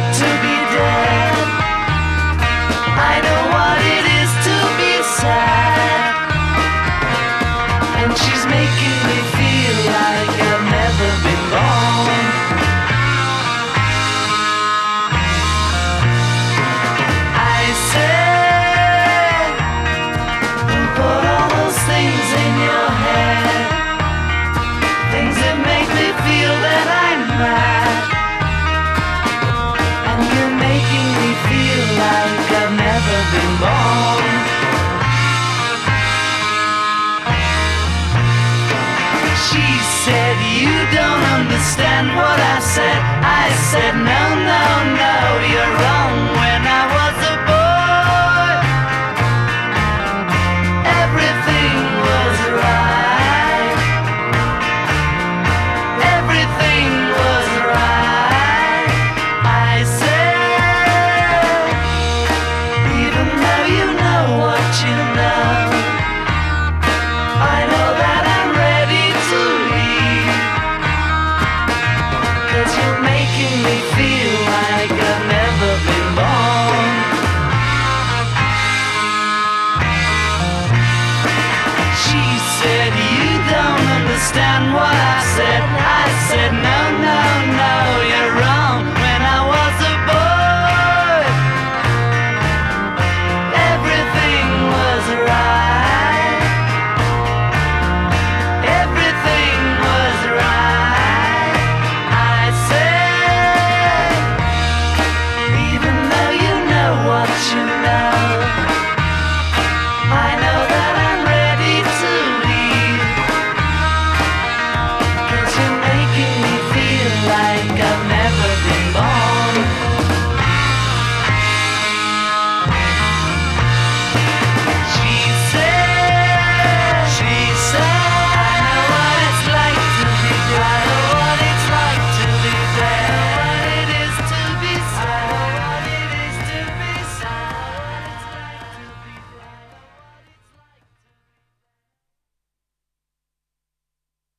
to be dead. I know what it is to be sad. And she's making me You don't understand what I said. I said,